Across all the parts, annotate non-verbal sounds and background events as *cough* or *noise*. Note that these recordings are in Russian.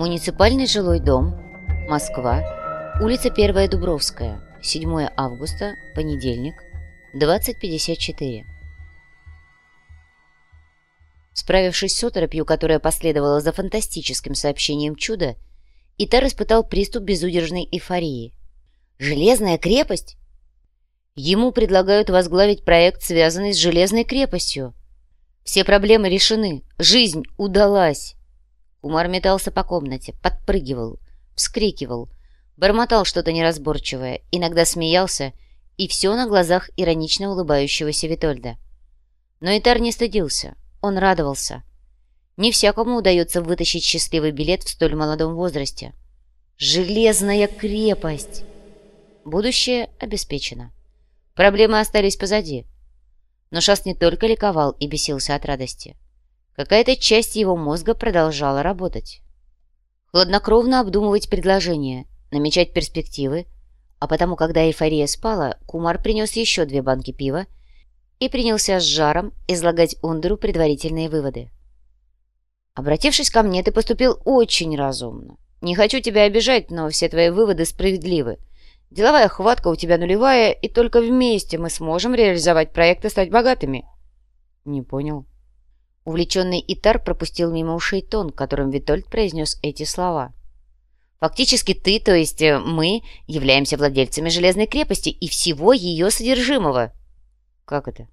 Муниципальный жилой дом, Москва, улица 1 Дубровская, 7 августа, понедельник, 20.54. Справившись с оторопью, которая последовала за фантастическим сообщением чуда, Итар испытал приступ безудержной эйфории. «Железная крепость?» Ему предлагают возглавить проект, связанный с Железной крепостью. Все проблемы решены, жизнь удалась. Умар метался по комнате, подпрыгивал, вскрикивал, бормотал что-то неразборчивое, иногда смеялся, и все на глазах иронично улыбающегося Витольда. Но Итар не стыдился, он радовался. Не всякому удается вытащить счастливый билет в столь молодом возрасте. «Железная крепость!» Будущее обеспечено. Проблемы остались позади. Но Шас не только ликовал и бесился от радости. Какая-то часть его мозга продолжала работать. Хладнокровно обдумывать предложения, намечать перспективы, а потому, когда эйфория спала, Кумар принес еще две банки пива и принялся с жаром излагать Ундеру предварительные выводы. «Обратившись ко мне, ты поступил очень разумно. Не хочу тебя обижать, но все твои выводы справедливы. Деловая хватка у тебя нулевая, и только вместе мы сможем реализовать проект и стать богатыми». «Не понял». Увлеченный Итар пропустил мимо ушей тон, которым Витольд произнес эти слова. «Фактически ты, то есть э, мы, являемся владельцами Железной крепости и всего ее содержимого». «Как это?»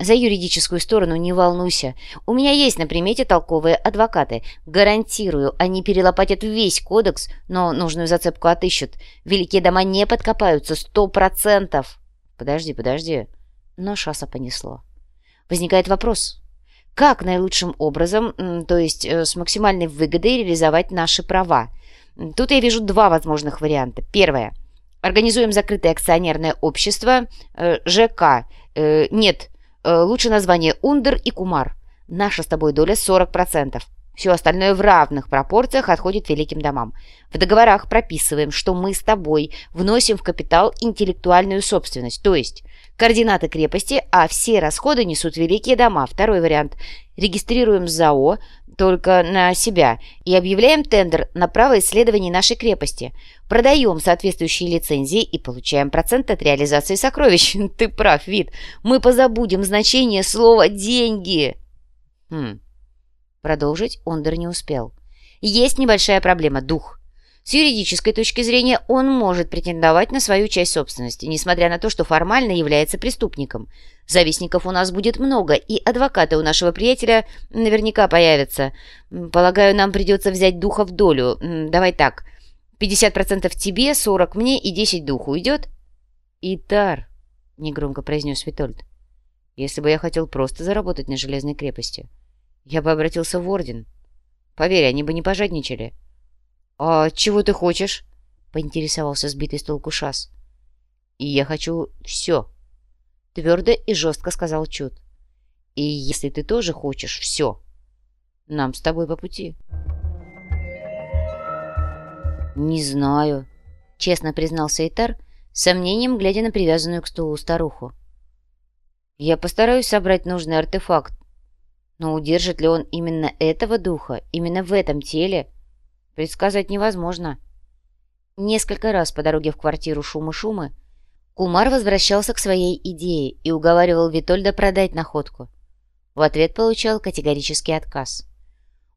«За юридическую сторону не волнуйся. У меня есть на примете толковые адвокаты. Гарантирую, они перелопатят весь кодекс, но нужную зацепку отыщут. Великие дома не подкопаются, сто процентов!» «Подожди, подожди». Но шаса понесло. Возникает вопрос, как наилучшим образом, то есть э, с максимальной выгодой реализовать наши права. Тут я вижу два возможных варианта. Первое. Организуем закрытое акционерное общество э, ЖК. Э, нет, лучше название Ундер и Кумар. Наша с тобой доля 40%. Все остальное в равных пропорциях отходит великим домам. В договорах прописываем, что мы с тобой вносим в капитал интеллектуальную собственность, то есть координаты крепости, а все расходы несут великие дома. Второй вариант. Регистрируем ЗАО только на себя и объявляем тендер на право исследований нашей крепости. Продаем соответствующие лицензии и получаем процент от реализации сокровищ. *laughs* Ты прав, Вид. Мы позабудем значение слова «деньги». Хм. Продолжить Ондер не успел. Есть небольшая проблема – дух. С юридической точки зрения он может претендовать на свою часть собственности, несмотря на то, что формально является преступником. Завистников у нас будет много, и адвокаты у нашего приятеля наверняка появятся. Полагаю, нам придется взять духа в долю. Давай так, 50% тебе, 40 мне и 10 духу. Идет? «Итар», — негромко произнес Витольд, — «если бы я хотел просто заработать на Железной крепости, я бы обратился в Орден. Поверь, они бы не пожадничали. «А чего ты хочешь?» — поинтересовался сбитый с толку Шас. «И я хочу все», — твердо и жестко сказал Чуд. «И если ты тоже хочешь все, нам с тобой по пути». «Не знаю», — честно признался Итар, сомнением глядя на привязанную к стулу старуху. «Я постараюсь собрать нужный артефакт, но удержит ли он именно этого духа, именно в этом теле, предсказать невозможно. Несколько раз по дороге в квартиру шумы-шумы Кумар возвращался к своей идее и уговаривал Витольда продать находку. В ответ получал категорический отказ.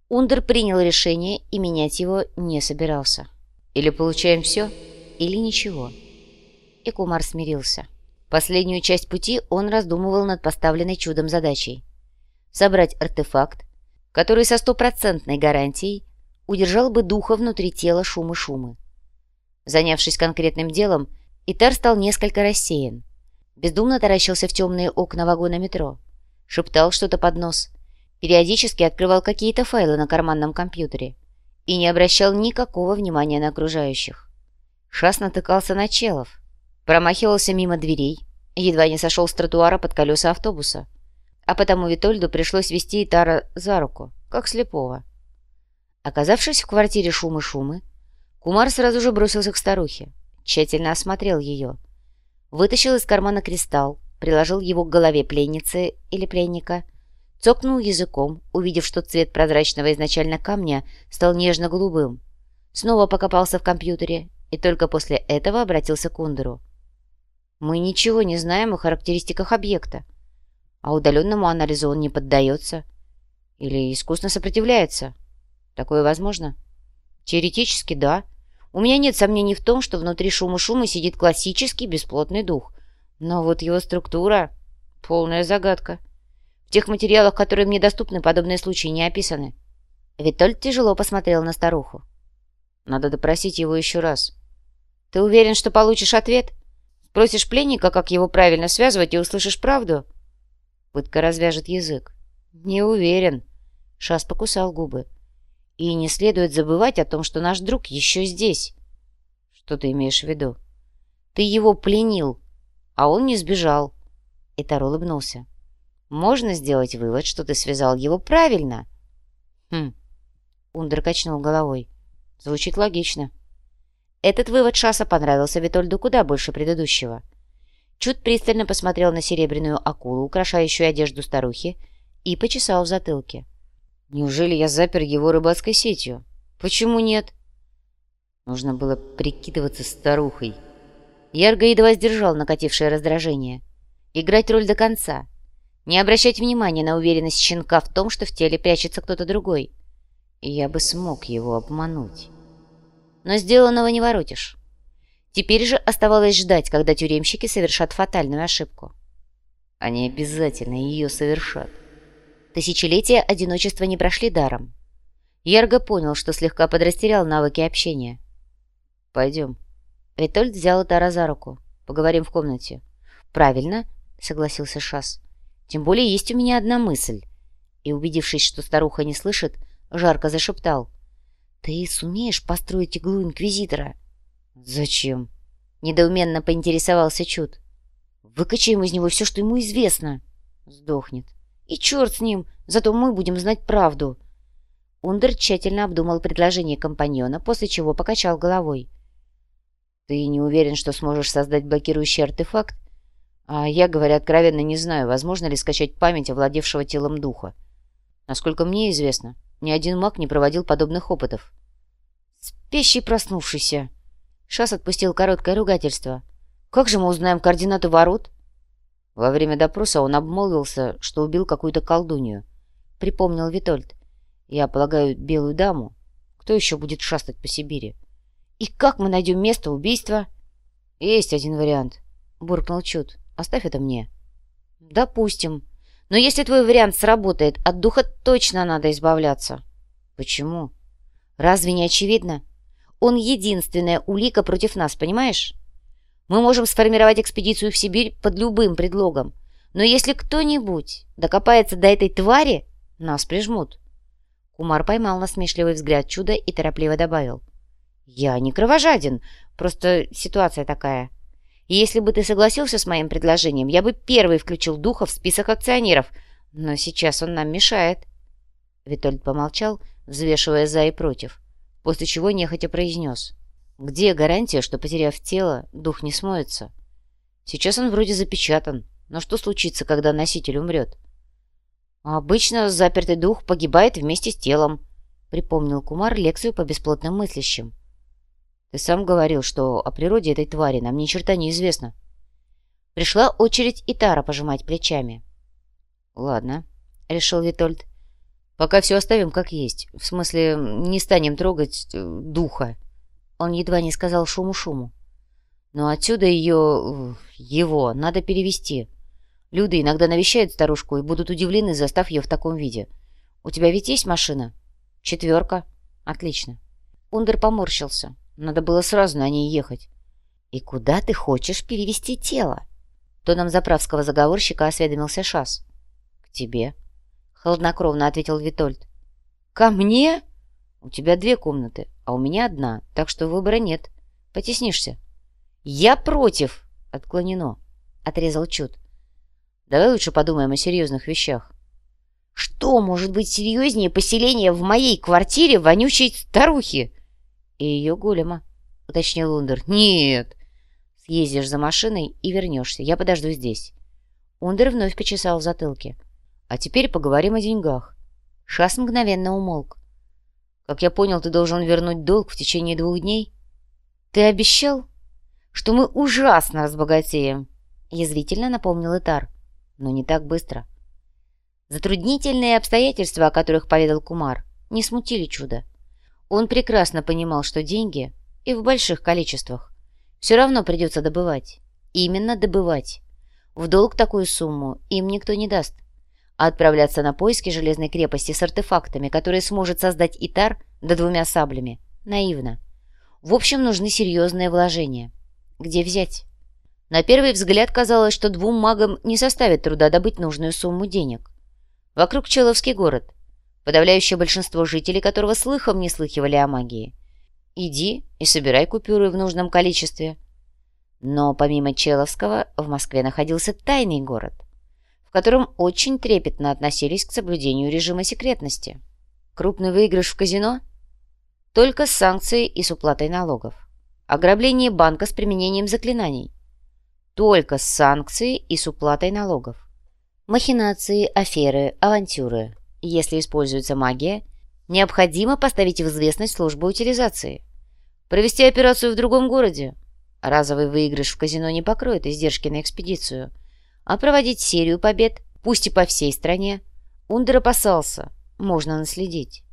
Ундер принял решение и менять его не собирался. Или получаем все, или ничего. И Кумар смирился. Последнюю часть пути он раздумывал над поставленной чудом задачей собрать артефакт, который со стопроцентной гарантией удержал бы духа внутри тела шумы-шумы. Занявшись конкретным делом, Итар стал несколько рассеян. Бездумно таращился в темные окна вагона метро. Шептал что-то под нос. Периодически открывал какие-то файлы на карманном компьютере. И не обращал никакого внимания на окружающих. Шас натыкался на челов. Промахивался мимо дверей. Едва не сошел с тротуара под колеса автобуса а потому Витольду пришлось вести Итара за руку, как слепого. Оказавшись в квартире шумы-шумы, Кумар сразу же бросился к старухе, тщательно осмотрел ее, вытащил из кармана кристалл, приложил его к голове пленницы или пленника, Цокнул языком, увидев, что цвет прозрачного изначально камня стал нежно-голубым. Снова покопался в компьютере и только после этого обратился к Ундеру. «Мы ничего не знаем о характеристиках объекта, а удаленному анализу он не поддается или искусно сопротивляется. Такое возможно?» «Теоретически, да. У меня нет сомнений в том, что внутри шума-шума сидит классический бесплотный дух. Но вот его структура — полная загадка. В тех материалах, которые мне доступны, подобные случаи не описаны». Витольд тяжело посмотрел на старуху. Надо допросить его еще раз. Ты уверен, что получишь ответ? Спросишь пленника, как его правильно связывать, и услышишь правду? Пытка развяжет язык. Не уверен. Шас покусал губы. И не следует забывать о том, что наш друг еще здесь. Что ты имеешь в виду? Ты его пленил, а он не сбежал. Итар улыбнулся. Можно сделать вывод, что ты связал его правильно. Хм. Ундер качнул головой. Звучит логично. Этот вывод Шаса понравился Витольду куда больше предыдущего. Чуд пристально посмотрел на серебряную акулу, украшающую одежду старухи, и почесал в затылке. «Неужели я запер его рыбацкой сетью? Почему нет?» Нужно было прикидываться старухой. Ярго едва сдержал накатившее раздражение. Играть роль до конца. Не обращать внимания на уверенность щенка в том, что в теле прячется кто-то другой я бы смог его обмануть. Но сделанного не воротишь. Теперь же оставалось ждать, когда тюремщики совершат фатальную ошибку. Они обязательно ее совершат. Тысячелетия одиночества не прошли даром. Ярго понял, что слегка подрастерял навыки общения. «Пойдем». Витольд взял Тара за руку. «Поговорим в комнате». «Правильно», — согласился Шас. «Тем более есть у меня одна мысль». И, убедившись, что старуха не слышит, — жарко зашептал. «Ты сумеешь построить иглу Инквизитора?» «Зачем?» — недоуменно поинтересовался Чуд. «Выкачаем из него все, что ему известно». «Сдохнет». «И черт с ним, зато мы будем знать правду». Ундер тщательно обдумал предложение компаньона, после чего покачал головой. «Ты не уверен, что сможешь создать блокирующий артефакт? А я, говоря откровенно, не знаю, возможно ли скачать память овладевшего телом духа. Насколько мне известно, ни один маг не проводил подобных опытов. «Спящий проснувшийся!» Шас отпустил короткое ругательство. «Как же мы узнаем координаты ворот?» Во время допроса он обмолвился, что убил какую-то колдунью. Припомнил Витольд. «Я полагаю, белую даму. Кто еще будет шастать по Сибири?» «И как мы найдем место убийства?» «Есть один вариант», — буркнул Чуд. «Оставь это мне». «Допустим», но если твой вариант сработает, от духа точно надо избавляться. Почему? Разве не очевидно? Он единственная улика против нас, понимаешь? Мы можем сформировать экспедицию в Сибирь под любым предлогом. Но если кто-нибудь докопается до этой твари, нас прижмут. Кумар поймал насмешливый взгляд чуда и торопливо добавил. «Я не кровожаден, просто ситуация такая». Если бы ты согласился с моим предложением, я бы первый включил духа в список акционеров. Но сейчас он нам мешает». Витольд помолчал, взвешивая за и против, после чего нехотя произнес. «Где гарантия, что, потеряв тело, дух не смоется? Сейчас он вроде запечатан, но что случится, когда носитель умрет?» «Обычно запертый дух погибает вместе с телом», — припомнил Кумар лекцию по бесплотным мыслящим. Ты сам говорил, что о природе этой твари нам ни черта не известно. Пришла очередь и Тара пожимать плечами. Ладно, решил Витольд. Пока все оставим как есть. В смысле, не станем трогать э, духа. Он едва не сказал шуму-шуму. Но отсюда ее... его надо перевести. Люди иногда навещают старушку и будут удивлены, застав ее в таком виде. У тебя ведь есть машина? Четверка. Отлично. Ундер поморщился. Надо было сразу на ней ехать. «И куда ты хочешь перевести тело?» Тоном заправского заговорщика осведомился Шас. «К тебе», — хладнокровно ответил Витольд. «Ко мне?» «У тебя две комнаты, а у меня одна, так что выбора нет. Потеснишься». «Я против!» — отклонено, — отрезал Чуд. «Давай лучше подумаем о серьезных вещах». «Что может быть серьезнее поселения в моей квартире вонючей старухи?» и ее голема», — уточнил Ундер. «Нет!» «Съездишь за машиной и вернешься. Я подожду здесь». Ундер вновь почесал в затылке. А теперь поговорим о деньгах. Шас мгновенно умолк. Как я понял, ты должен вернуть долг в течение двух дней? Ты обещал, что мы ужасно разбогатеем, язвительно напомнил Итар. Но не так быстро. Затруднительные обстоятельства, о которых поведал Кумар, не смутили чудо. Он прекрасно понимал, что деньги, и в больших количествах, все равно придется добывать. Именно добывать. В долг такую сумму им никто не даст. А отправляться на поиски железной крепости с артефактами, которые сможет создать Итар да двумя саблями, наивно. В общем, нужны серьезные вложения. Где взять? На первый взгляд казалось, что двум магам не составит труда добыть нужную сумму денег. Вокруг Человский город, подавляющее большинство жителей которого слыхом не слыхивали о магии. Иди и собирай купюры в нужном количестве. Но помимо Человского в Москве находился тайный город, в котором очень трепетно относились к соблюдению режима секретности. Крупный выигрыш в казино? Только с санкцией и с уплатой налогов. Ограбление банка с применением заклинаний? Только с санкцией и с уплатой налогов. Махинации, аферы, авантюры – если используется магия, необходимо поставить в известность службу утилизации. Провести операцию в другом городе. Разовый выигрыш в казино не покроет издержки на экспедицию. А проводить серию побед, пусть и по всей стране, Ундер опасался, можно наследить.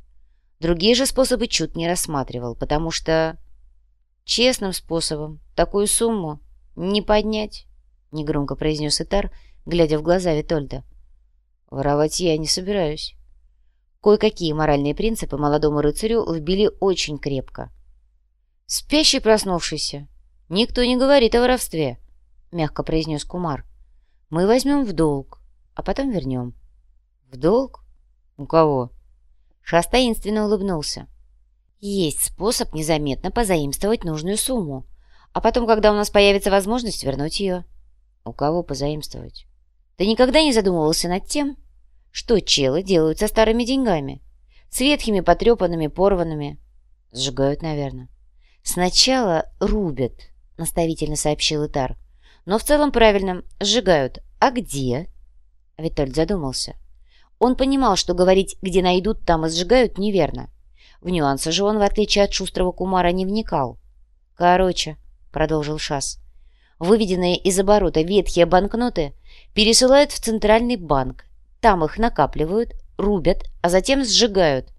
Другие же способы Чуд не рассматривал, потому что честным способом такую сумму не поднять, негромко произнес Итар, глядя в глаза Витольда. Воровать я не собираюсь. Кое-какие моральные принципы молодому рыцарю вбили очень крепко. «Спящий проснувшийся. Никто не говорит о воровстве», — мягко произнес Кумар. «Мы возьмем в долг, а потом вернем». «В долг? У кого?» Шас таинственно улыбнулся. «Есть способ незаметно позаимствовать нужную сумму, а потом, когда у нас появится возможность, вернуть ее». «У кого позаимствовать?» «Ты никогда не задумывался над тем, что челы делают со старыми деньгами? С ветхими, потрепанными, порванными. Сжигают, наверное. Сначала рубят, наставительно сообщил Итар. Но в целом правильно, сжигают. А где? Витольд задумался. Он понимал, что говорить «где найдут, там и сжигают» неверно. В нюансы же он, в отличие от шустрого кумара, не вникал. «Короче», — продолжил Шас, — «выведенные из оборота ветхие банкноты пересылают в Центральный банк, там их накапливают, рубят, а затем сжигают.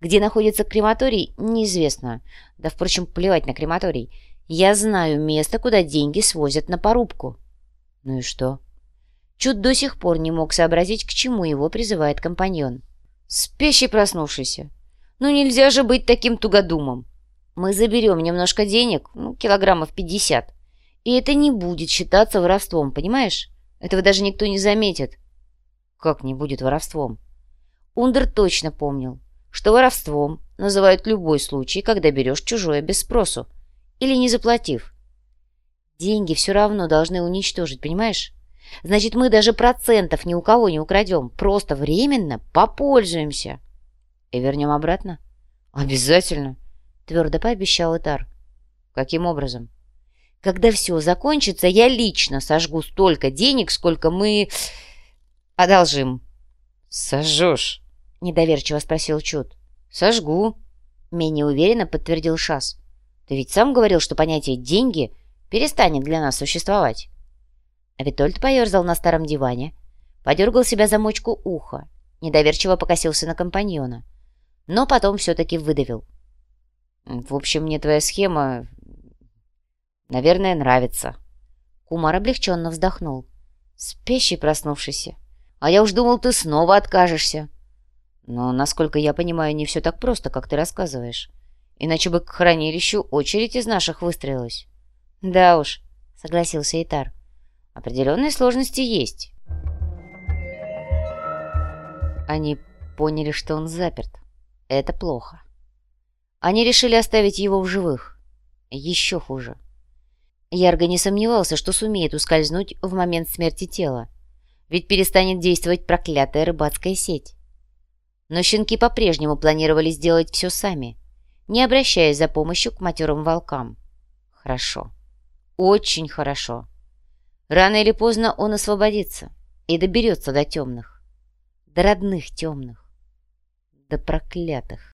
Где находится крематорий, неизвестно. Да, впрочем, плевать на крематорий. Я знаю место, куда деньги свозят на порубку. Ну и что? Чуд до сих пор не мог сообразить, к чему его призывает компаньон. Спящий проснувшийся. Ну нельзя же быть таким тугодумом. Мы заберем немножко денег, ну, килограммов пятьдесят. И это не будет считаться воровством, понимаешь? Этого даже никто не заметит. Как не будет воровством? Ундер точно помнил, что воровством называют любой случай, когда берешь чужое без спросу или не заплатив. Деньги все равно должны уничтожить, понимаешь? Значит, мы даже процентов ни у кого не украдем, просто временно попользуемся. И вернем обратно? Обязательно, твердо пообещал Этар. Каким образом? Когда все закончится, я лично сожгу столько денег, сколько мы одолжим». «Сожжешь?» — недоверчиво спросил Чуд. «Сожгу», — менее уверенно подтвердил Шас. «Ты ведь сам говорил, что понятие «деньги» перестанет для нас существовать». А Витольд поерзал на старом диване, подергал себя замочку уха, недоверчиво покосился на компаньона, но потом все-таки выдавил. «В общем, мне твоя схема, наверное, нравится». Кумар облегченно вздохнул. Спящий проснувшийся. А я уж думал, ты снова откажешься. Но, насколько я понимаю, не все так просто, как ты рассказываешь. Иначе бы к хранилищу очередь из наших выстроилась. Да уж, согласился Итар. Определенные сложности есть. Они поняли, что он заперт. Это плохо. Они решили оставить его в живых. Еще хуже. Ярго не сомневался, что сумеет ускользнуть в момент смерти тела ведь перестанет действовать проклятая рыбацкая сеть. Но щенки по-прежнему планировали сделать все сами, не обращаясь за помощью к матерым волкам. Хорошо. Очень хорошо. Рано или поздно он освободится и доберется до темных. до родных темных, до проклятых.